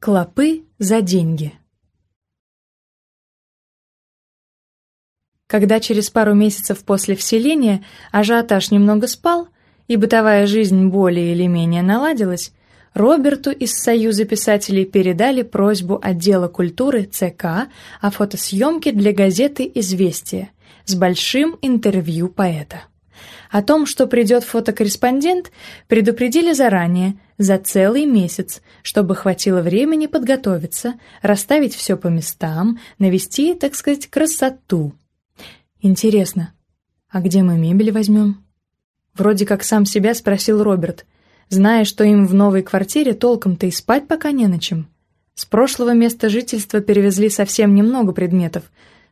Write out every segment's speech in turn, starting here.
Клопы за деньги. Когда через пару месяцев после вселения ажиотаж немного спал, и бытовая жизнь более или менее наладилась, Роберту из Союза писателей передали просьбу отдела культуры ЦК о фотосъемке для газеты «Известия» с большим интервью поэта. О том, что придет фотокорреспондент, предупредили заранее, за целый месяц, чтобы хватило времени подготовиться, расставить все по местам, навести, так сказать, красоту. Интересно, а где мы мебель возьмем? Вроде как сам себя спросил Роберт, зная, что им в новой квартире толком-то и спать пока не на чем. С прошлого места жительства перевезли совсем немного предметов.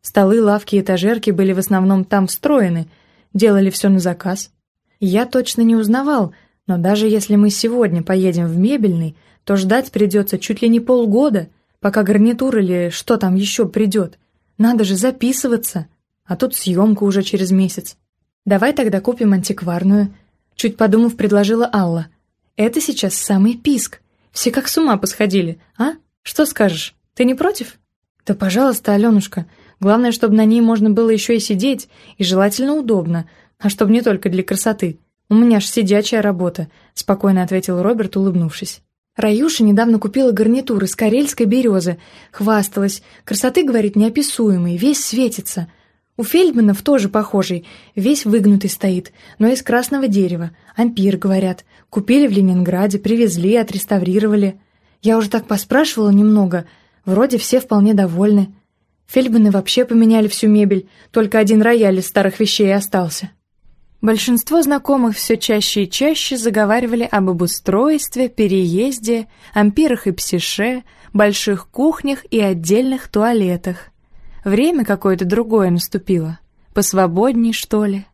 Столы, лавки этажерки были в основном там встроены — делали все на заказ. Я точно не узнавал, но даже если мы сегодня поедем в мебельный, то ждать придется чуть ли не полгода, пока гарнитур или что там еще придет. Надо же записываться, а тут съемка уже через месяц. Давай тогда купим антикварную. Чуть подумав, предложила Алла. Это сейчас самый писк. Все как с ума посходили, а? Что скажешь? Ты не против? Да, пожалуйста, Аленушка, Главное, чтобы на ней можно было еще и сидеть, и желательно удобно, а чтобы не только для красоты. У меня ж сидячая работа», — спокойно ответил Роберт, улыбнувшись. Раюша недавно купила гарнитур из карельской березы. Хвасталась. Красоты, говорит, неописуемой, весь светится. У Фельдманов тоже похожий, весь выгнутый стоит, но из красного дерева. Ампир, говорят. Купили в Ленинграде, привезли, отреставрировали. Я уже так поспрашивала немного. Вроде все вполне довольны. Фельдманы вообще поменяли всю мебель, только один рояль из старых вещей остался. Большинство знакомых все чаще и чаще заговаривали об обустройстве, переезде, ампирах и псише, больших кухнях и отдельных туалетах. Время какое-то другое наступило. Посвободней, что ли?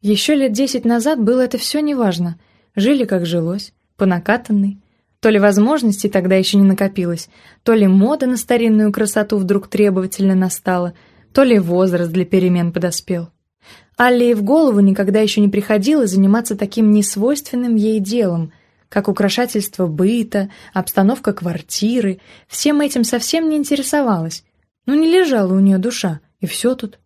Еще лет десять назад было это все неважно. Жили, как жилось, по накатанной. То ли возможностей тогда еще не накопилось, то ли мода на старинную красоту вдруг требовательно настала, то ли возраст для перемен подоспел. Алле и в голову никогда еще не приходило заниматься таким несвойственным ей делом, как украшательство быта, обстановка квартиры. Всем этим совсем не интересовалась. Ну, не лежала у нее душа, и все тут.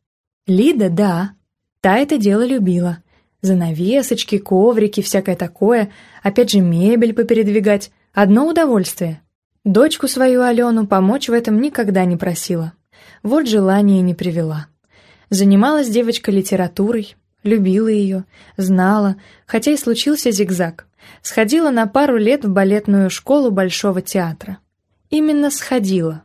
Лида, да, та это дело любила. Занавесочки, коврики, всякое такое, опять же мебель попередвигать — Одно удовольствие. Дочку свою Алену помочь в этом никогда не просила. Вот желание не привела. Занималась девочка литературой, любила ее, знала, хотя и случился зигзаг. Сходила на пару лет в балетную школу Большого театра. Именно сходила,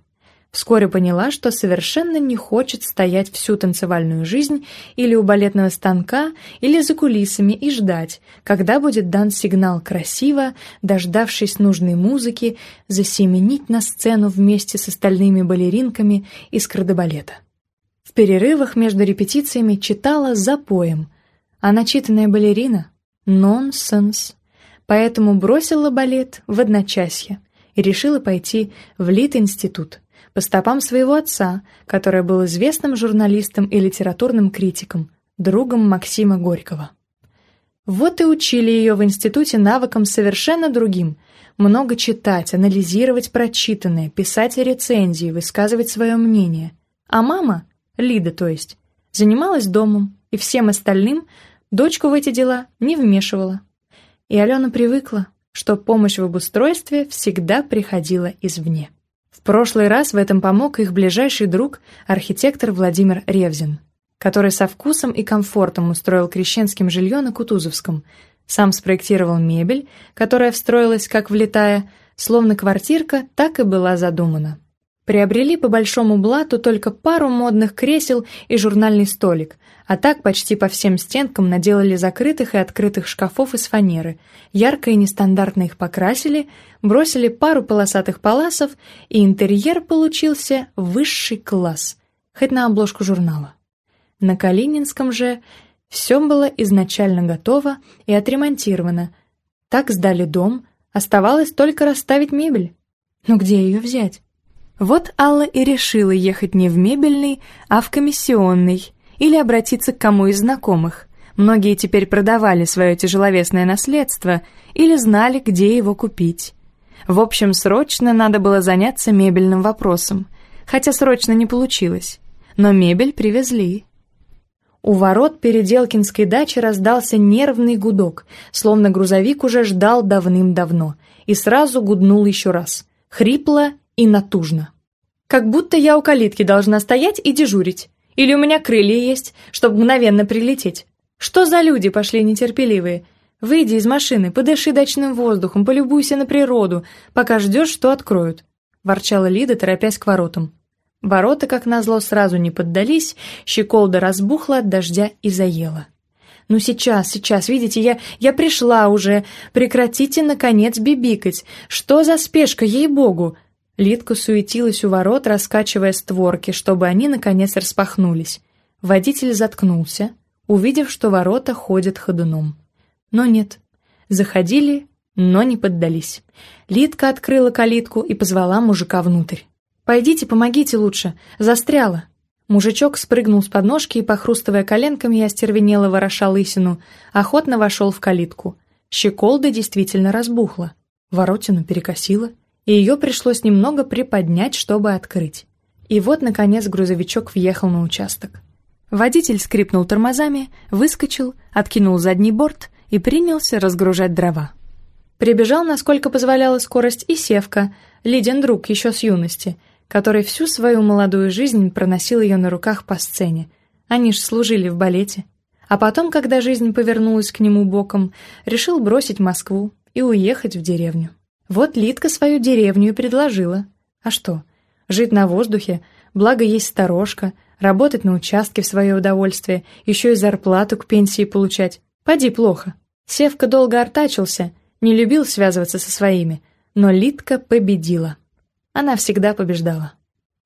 Вскоре поняла, что совершенно не хочет стоять всю танцевальную жизнь или у балетного станка, или за кулисами и ждать, когда будет дан сигнал красиво, дождавшись нужной музыки, засеменить на сцену вместе с остальными балеринками из кардебалета. В перерывах между репетициями читала за поем, а начитанная балерина — нонсенс. Поэтому бросила балет в одночасье и решила пойти в Лит-институт — по стопам своего отца, который был известным журналистом и литературным критиком, другом Максима Горького. Вот и учили ее в институте навыкам совершенно другим – много читать, анализировать прочитанное, писать рецензии, высказывать свое мнение. А мама, Лида то есть, занималась домом и всем остальным дочку в эти дела не вмешивала. И Алена привыкла, что помощь в обустройстве всегда приходила извне. В прошлый раз в этом помог их ближайший друг, архитектор Владимир Ревзин, который со вкусом и комфортом устроил крещенским жилье на Кутузовском, сам спроектировал мебель, которая встроилась как влетая, словно квартирка так и была задумана. Приобрели по большому блату только пару модных кресел и журнальный столик, а так почти по всем стенкам наделали закрытых и открытых шкафов из фанеры, ярко и нестандартно их покрасили, бросили пару полосатых паласов, и интерьер получился высший класс, хоть на обложку журнала. На Калининском же все было изначально готово и отремонтировано. Так сдали дом, оставалось только расставить мебель. Но где ее взять? Вот Алла и решила ехать не в мебельный, а в комиссионный, или обратиться к кому из знакомых. Многие теперь продавали свое тяжеловесное наследство или знали, где его купить. В общем, срочно надо было заняться мебельным вопросом. Хотя срочно не получилось. Но мебель привезли. У ворот Переделкинской дачи раздался нервный гудок, словно грузовик уже ждал давным-давно, и сразу гуднул еще раз, хрипло и натужно. Как будто я у калитки должна стоять и дежурить. Или у меня крылья есть, чтобы мгновенно прилететь. Что за люди пошли нетерпеливые? Выйди из машины, подыши дачным воздухом, полюбуйся на природу, пока ждешь, что откроют. Ворчала Лида, торопясь к воротам. Ворота, как назло, сразу не поддались, щеколда разбухла от дождя и заела. «Ну сейчас, сейчас, видите, я, я пришла уже. Прекратите, наконец, бибикать. Что за спешка, ей-богу!» Литка суетилась у ворот, раскачивая створки, чтобы они, наконец, распахнулись. Водитель заткнулся, увидев, что ворота ходят ходуном. Но нет. Заходили, но не поддались. Литка открыла калитку и позвала мужика внутрь. «Пойдите, помогите лучше. Застряла». Мужичок спрыгнул с подножки и, похрустывая коленками остервенело вороша лысину, охотно вошел в калитку. Щеколда действительно разбухла. Воротину перекосила, и ее пришлось немного приподнять, чтобы открыть. И вот, наконец, грузовичок въехал на участок. Водитель скрипнул тормозами, выскочил, откинул задний борт и принялся разгружать дрова. Прибежал, насколько позволяла скорость, и Севка, Лидин друг еще с юности — который всю свою молодую жизнь проносил ее на руках по сцене. Они ж служили в балете. А потом, когда жизнь повернулась к нему боком, решил бросить Москву и уехать в деревню. Вот Литка свою деревню и предложила. А что? Жить на воздухе, благо есть сторожка, работать на участке в свое удовольствие, еще и зарплату к пенсии получать. Поди плохо. Севка долго артачился, не любил связываться со своими, но Литка победила. Она всегда побеждала.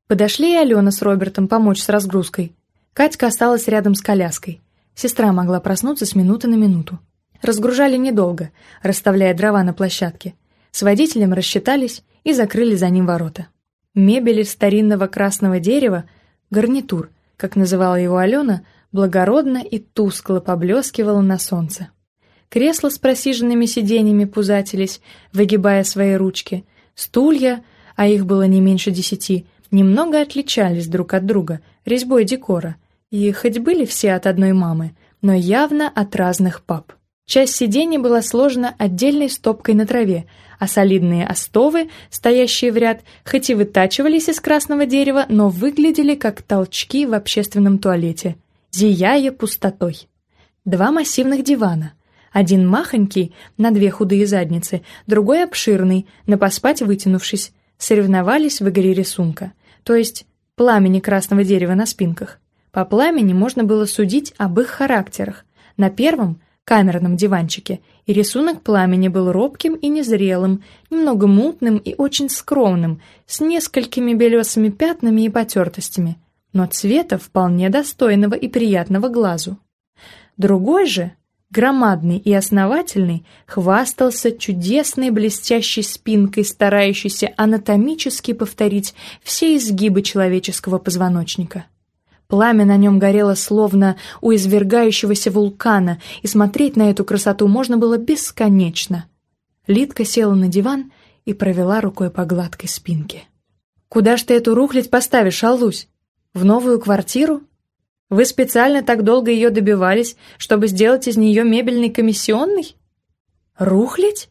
Подошли и Алена с Робертом помочь с разгрузкой. Катька осталась рядом с коляской. Сестра могла проснуться с минуты на минуту. Разгружали недолго, расставляя дрова на площадке. С водителем рассчитались и закрыли за ним ворота. Мебель старинного красного дерева, гарнитур, как называла его Алена, благородно и тускло поблескивала на солнце. Кресла с просиженными сиденьями пузатились, выгибая свои ручки. Стулья а их было не меньше десяти, немного отличались друг от друга резьбой декора, и хоть были все от одной мамы, но явно от разных пап. Часть сидений была сложена отдельной стопкой на траве, а солидные остовы, стоящие в ряд, хоть и вытачивались из красного дерева, но выглядели как толчки в общественном туалете, зияя пустотой. Два массивных дивана. Один махонький, на две худые задницы, другой обширный, на поспать вытянувшись, соревновались в игре рисунка, то есть пламени красного дерева на спинках. По пламени можно было судить об их характерах. На первом, камерном диванчике, и рисунок пламени был робким и незрелым, немного мутным и очень скромным, с несколькими белесыми пятнами и потертостями, но цвета вполне достойного и приятного глазу. Другой же, громадный и основательный, хвастался чудесной блестящей спинкой, старающейся анатомически повторить все изгибы человеческого позвоночника. Пламя на нем горело словно у извергающегося вулкана, и смотреть на эту красоту можно было бесконечно. Лидка села на диван и провела рукой по гладкой спинке. «Куда ж ты эту рухлядь поставишь, Аллусь? В новую квартиру?» Вы специально так долго ее добивались, чтобы сделать из нее мебельный комиссионный? Рухлить?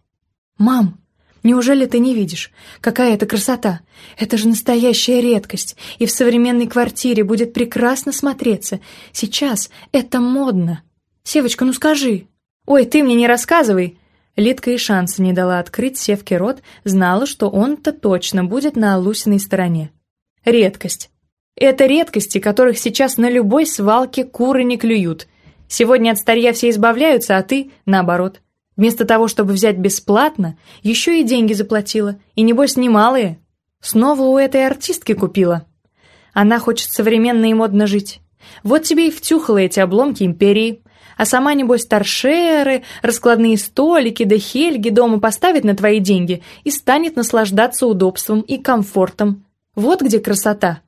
Мам, неужели ты не видишь? Какая это красота! Это же настоящая редкость, и в современной квартире будет прекрасно смотреться. Сейчас это модно. Севочка, ну скажи. Ой, ты мне не рассказывай. Лидка и шанса не дала открыть Севке рот, знала, что он-то точно будет на Алусиной стороне. Редкость. Это редкости, которых сейчас на любой свалке куры не клюют. Сегодня от старья все избавляются, а ты, наоборот. Вместо того, чтобы взять бесплатно, еще и деньги заплатила, и небось немалые. Снова у этой артистки купила. Она хочет современно и модно жить. Вот тебе и втюхала эти обломки империи. А сама, небось, торшеры, раскладные столики да хельги дома поставит на твои деньги и станет наслаждаться удобством и комфортом. Вот где красота.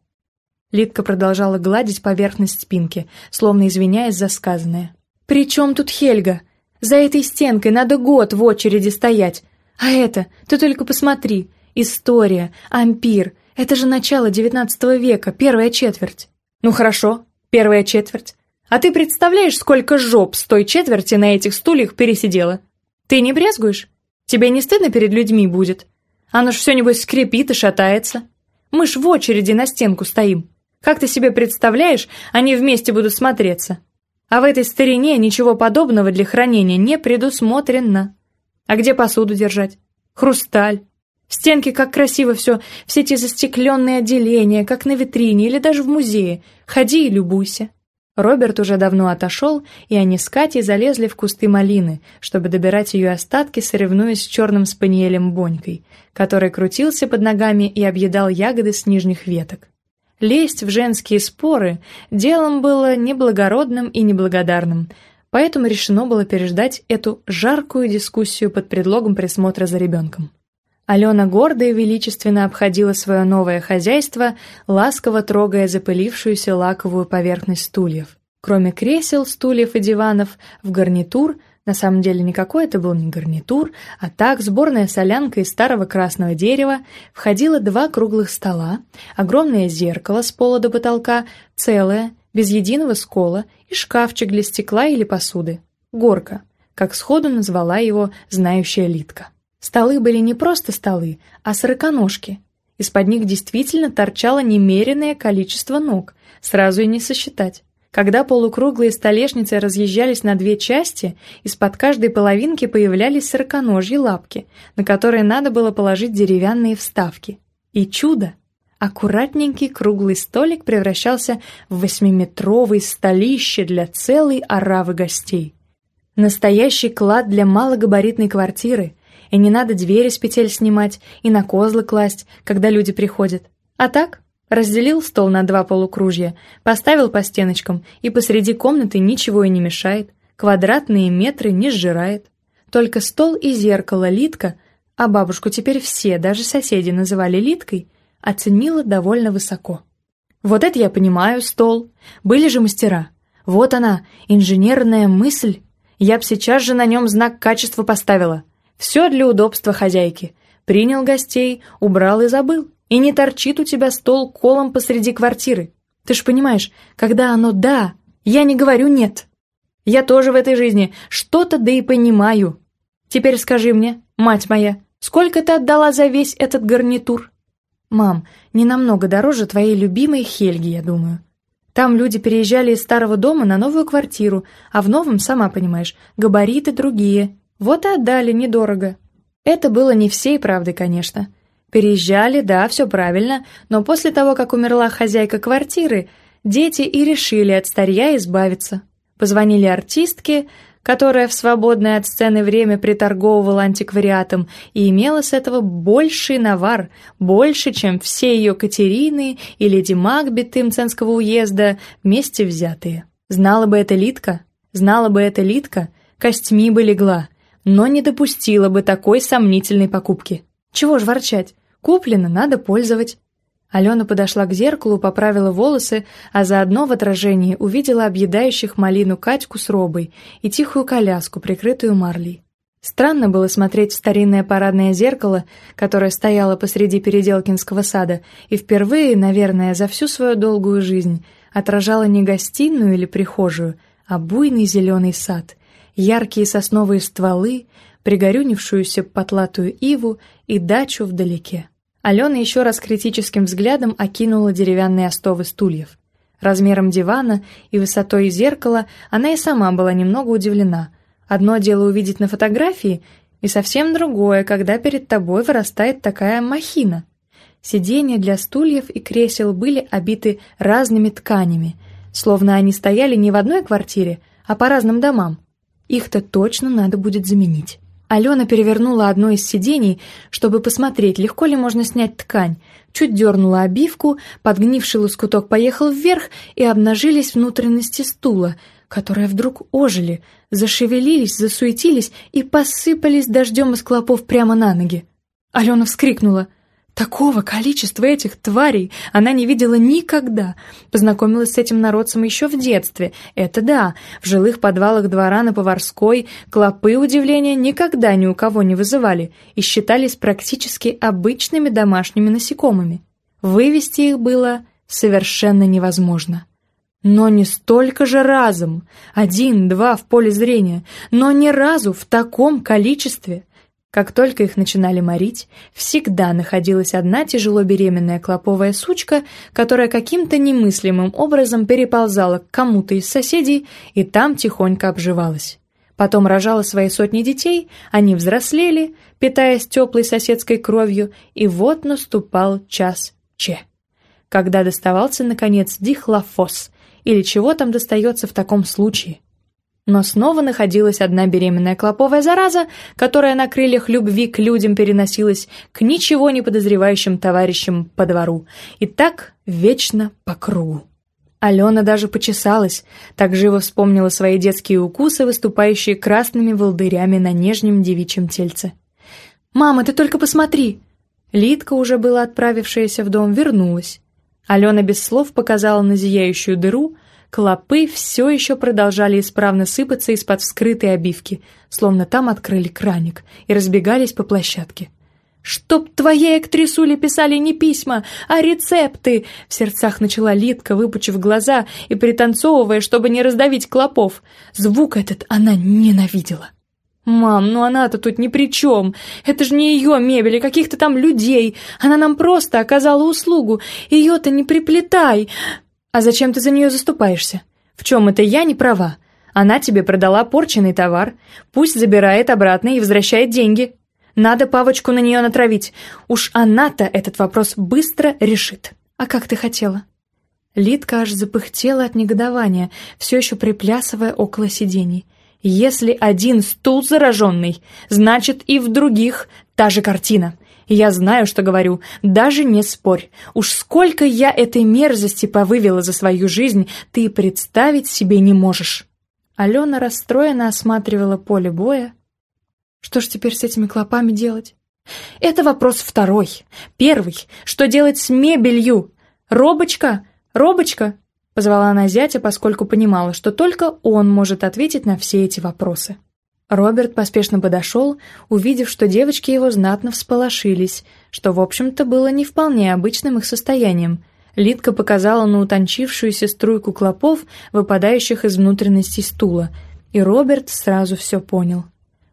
Лидка продолжала гладить поверхность спинки, словно извиняясь за сказанное. «При чем тут Хельга? За этой стенкой надо год в очереди стоять. А это, ты только посмотри, история, ампир, это же начало девятнадцатого века, первая четверть. Ну хорошо, первая четверть. А ты представляешь, сколько жоп с той четверти на этих стульях пересидела? Ты не брезгуешь? Тебе не стыдно перед людьми будет? Оно ж все, небось, скрипит и шатается. Мы ж в очереди на стенку стоим. Как ты себе представляешь, они вместе будут смотреться? А в этой старине ничего подобного для хранения не предусмотрено. А где посуду держать? Хрусталь. Стенки как красиво все, все эти застекленные отделения, как на витрине или даже в музее. Ходи и любуйся. Роберт уже давно отошел, и они с Катей залезли в кусты малины, чтобы добирать ее остатки, соревнуясь с черным спаниелем Бонькой, который крутился под ногами и объедал ягоды с нижних веток. Лезть в женские споры делом было неблагородным и неблагодарным, поэтому решено было переждать эту жаркую дискуссию под предлогом присмотра за ребенком. Алена гордо и величественно обходила свое новое хозяйство, ласково трогая запылившуюся лаковую поверхность стульев. Кроме кресел, стульев и диванов, в гарнитур, на самом деле никакой это был не гарнитур, а так сборная солянка из старого красного дерева, входило два круглых стола, огромное зеркало с пола до потолка, целое, без единого скола, и шкафчик для стекла или посуды. Горка, как сходу назвала его знающая Литка. Столы были не просто столы, а сороконожки. Из-под них действительно торчало немеренное количество ног, сразу и не сосчитать. Когда полукруглые столешницы разъезжались на две части, из-под каждой половинки появлялись сороконожьи лапки, на которые надо было положить деревянные вставки. И чудо! Аккуратненький круглый столик превращался в восьмиметровый столище для целой оравы гостей. Настоящий клад для малогабаритной квартиры, и не надо двери с петель снимать и на козлы класть, когда люди приходят. А так, разделил стол на два полукружья, поставил по стеночкам, и посреди комнаты ничего и не мешает, квадратные метры не сжирает. Только стол и зеркало Литка, а бабушку теперь все, даже соседи, называли Литкой, оценила довольно высоко. Вот это я понимаю, стол. Были же мастера. Вот она, инженерная мысль. Я б сейчас же на нем знак качества поставила. Все для удобства хозяйки. Принял гостей, убрал и забыл. И не торчит у тебя стол колом посреди квартиры. Ты ж понимаешь, когда оно «да», я не говорю «нет». Я тоже в этой жизни что-то да и понимаю. Теперь скажи мне, мать моя, сколько ты отдала за весь этот гарнитур? Мам, не намного дороже твоей любимой Хельги, я думаю. Там люди переезжали из старого дома на новую квартиру, а в новом, сама понимаешь, габариты другие, вот и отдали недорого. Это было не всей правдой, конечно. Переезжали, да, все правильно, но после того, как умерла хозяйка квартиры, дети и решили от старья избавиться. Позвонили артистке, которая в свободное от сцены время приторговывала антиквариатом и имела с этого больший навар, больше, чем все ее Катерины и леди Макбет Тымценского уезда вместе взятые. Знала бы эта Литка, знала бы эта Литка, костьми бы легла, но не допустила бы такой сомнительной покупки. Чего ж ворчать? Куплено, надо пользовать. Алена подошла к зеркалу, поправила волосы, а заодно в отражении увидела объедающих малину Катьку с робой и тихую коляску, прикрытую марлей. Странно было смотреть в старинное парадное зеркало, которое стояло посреди Переделкинского сада, и впервые, наверное, за всю свою долгую жизнь отражало не гостиную или прихожую, а буйный зеленый сад — яркие сосновые стволы, пригорюнившуюся потлатую иву и дачу вдалеке. Алена еще раз критическим взглядом окинула деревянные остовы стульев. Размером дивана и высотой зеркала она и сама была немного удивлена. Одно дело увидеть на фотографии, и совсем другое, когда перед тобой вырастает такая махина. Сиденья для стульев и кресел были обиты разными тканями, словно они стояли не в одной квартире, а по разным домам. Их-то точно надо будет заменить. Алена перевернула одно из сидений, чтобы посмотреть, легко ли можно снять ткань, чуть дернула обивку, подгнивший лоскуток поехал вверх, и обнажились внутренности стула, которые вдруг ожили, зашевелились, засуетились и посыпались дождем из клопов прямо на ноги. Алена вскрикнула. Такого количества этих тварей она не видела никогда. Познакомилась с этим народцем еще в детстве. Это да, в жилых подвалах двора на Поварской клопы удивления никогда ни у кого не вызывали и считались практически обычными домашними насекомыми. Вывести их было совершенно невозможно. Но не столько же разом, один-два в поле зрения, но ни разу в таком количестве – как только их начинали морить, всегда находилась одна тяжело беременная клоповая сучка, которая каким-то немыслимым образом переползала к кому-то из соседей и там тихонько обживалась. Потом рожала свои сотни детей, они взрослели, питаясь теплой соседской кровью, и вот наступал час Че. Когда доставался, наконец, дихлофос, или чего там достается в таком случае. Но снова находилась одна беременная клоповая зараза, которая на крыльях любви к людям переносилась к ничего не подозревающим товарищам по двору. И так вечно по кругу. Алена даже почесалась, так живо вспомнила свои детские укусы, выступающие красными волдырями на нежнем девичьем тельце. «Мама, ты только посмотри!» Лидка, уже была отправившаяся в дом, вернулась. Алена без слов показала на зияющую дыру, Клопы все еще продолжали исправно сыпаться из-под вскрытой обивки, словно там открыли краник, и разбегались по площадке. «Чтоб твоей актрисуле писали не письма, а рецепты!» В сердцах начала Литка, выпучив глаза и пританцовывая, чтобы не раздавить клопов. Звук этот она ненавидела. «Мам, ну она-то тут ни при чем. Это же не ее мебель, а каких-то там людей. Она нам просто оказала услугу. Ее-то не приплетай!» «А зачем ты за нее заступаешься? В чем это я не права? Она тебе продала порченный товар. Пусть забирает обратно и возвращает деньги. Надо павочку на нее натравить. Уж она-то этот вопрос быстро решит. А как ты хотела?» Лидка аж запыхтела от негодования, все еще приплясывая около сидений. «Если один стул зараженный, значит и в других та же картина. Я знаю, что говорю, даже не спорь. Уж сколько я этой мерзости повывела за свою жизнь, ты представить себе не можешь». Алена расстроенно осматривала поле боя. «Что ж теперь с этими клопами делать?» «Это вопрос второй. Первый. Что делать с мебелью? Робочка? Робочка?» Позвала она зятя, поскольку понимала, что только он может ответить на все эти вопросы. Роберт поспешно подошел, увидев, что девочки его знатно всполошились, что, в общем-то, было не вполне обычным их состоянием. Лидка показала на утончившуюся струйку клопов, выпадающих из внутренности стула, и Роберт сразу все понял.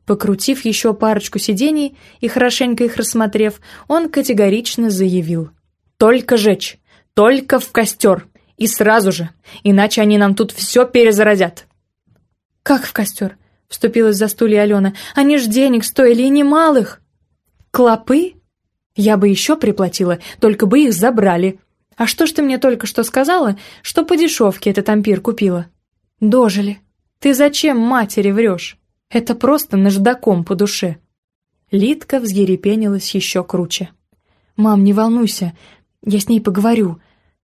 Покрутив еще парочку сидений и хорошенько их рассмотрев, он категорично заявил. «Только жечь! Только в костер! И сразу же! Иначе они нам тут все перезаразят!» «Как в костер? Вступилась за стулья Алена. «Они ж денег стоили и немалых!» «Клопы? Я бы еще приплатила, только бы их забрали. А что ж ты мне только что сказала, что по дешевке этот ампир купила?» «Дожили. Ты зачем матери врешь? Это просто наждаком по душе». Лидка взъерепенилась еще круче. «Мам, не волнуйся, я с ней поговорю.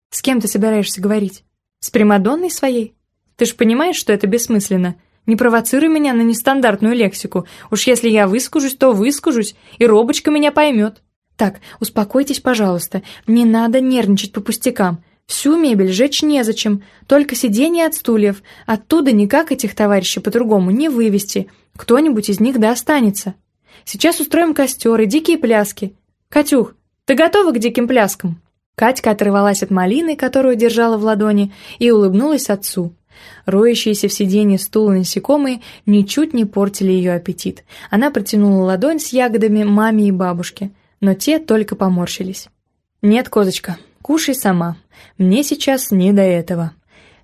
С кем ты собираешься говорить? С Примадонной своей? Ты ж понимаешь, что это бессмысленно?» Не провоцируй меня на нестандартную лексику. Уж если я выскажусь, то выскажусь, и Робочка меня поймет. Так, успокойтесь, пожалуйста. Не надо нервничать по пустякам. Всю мебель жечь незачем, только сиденья от стульев. Оттуда никак этих товарищей по-другому не вывести. Кто-нибудь из них да останется. Сейчас устроим костер и дикие пляски. Катюх, ты готова к диким пляскам?» Катька оторвалась от малины, которую держала в ладони, и улыбнулась отцу. Роющиеся в сиденье стула насекомые ничуть не портили ее аппетит. Она протянула ладонь с ягодами маме и бабушке, но те только поморщились. «Нет, козочка, кушай сама. Мне сейчас не до этого».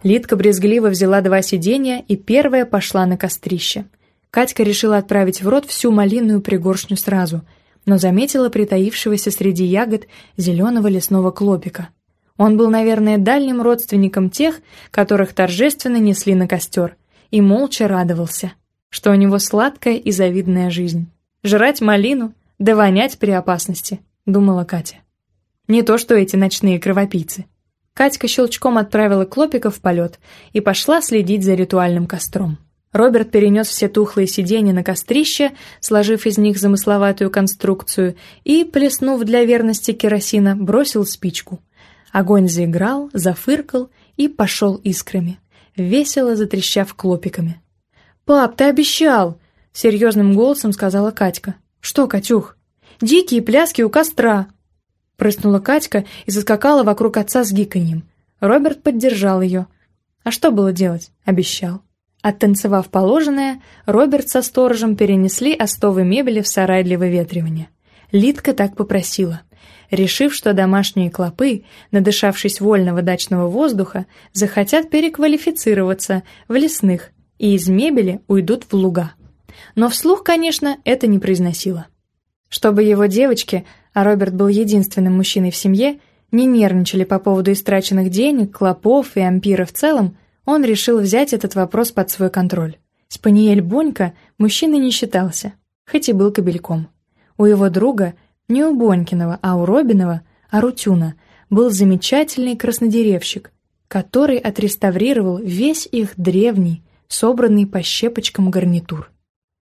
Лидка брезгливо взяла два сиденья и первая пошла на кострище. Катька решила отправить в рот всю малинную пригоршню сразу, но заметила притаившегося среди ягод зеленого лесного клопика — он был, наверное, дальним родственником тех, которых торжественно несли на костер, и молча радовался, что у него сладкая и завидная жизнь. Жрать малину, да вонять при опасности, думала Катя. Не то что эти ночные кровопийцы. Катька щелчком отправила Клопика в полет и пошла следить за ритуальным костром. Роберт перенес все тухлые сиденья на кострище, сложив из них замысловатую конструкцию, и, плеснув для верности керосина, бросил спичку. Огонь заиграл, зафыркал и пошел искрами, весело затрещав клопиками. «Пап, ты обещал!» — серьезным голосом сказала Катька. «Что, Катюх?» «Дикие пляски у костра!» Прыснула Катька и заскакала вокруг отца с гиканьем. Роберт поддержал ее. А что было делать? Обещал. Оттанцевав положенное, Роберт со сторожем перенесли остовы мебели в сарай для выветривания. Литка так попросила. Решив, что домашние клопы, надышавшись вольного дачного воздуха, захотят переквалифицироваться в лесных и из мебели уйдут в луга. Но вслух, конечно, это не произносила. Чтобы его девочки, а Роберт был единственным мужчиной в семье, не нервничали по поводу истраченных денег, клопов и ампира в целом, он решил взять этот вопрос под свой контроль. Спаниель Бонька мужчиной не считался, хоть и был кобельком. У его друга, не у Бонькиного, а у Робинова, Арутюна, был замечательный краснодеревщик, который отреставрировал весь их древний, собранный по щепочкам гарнитур.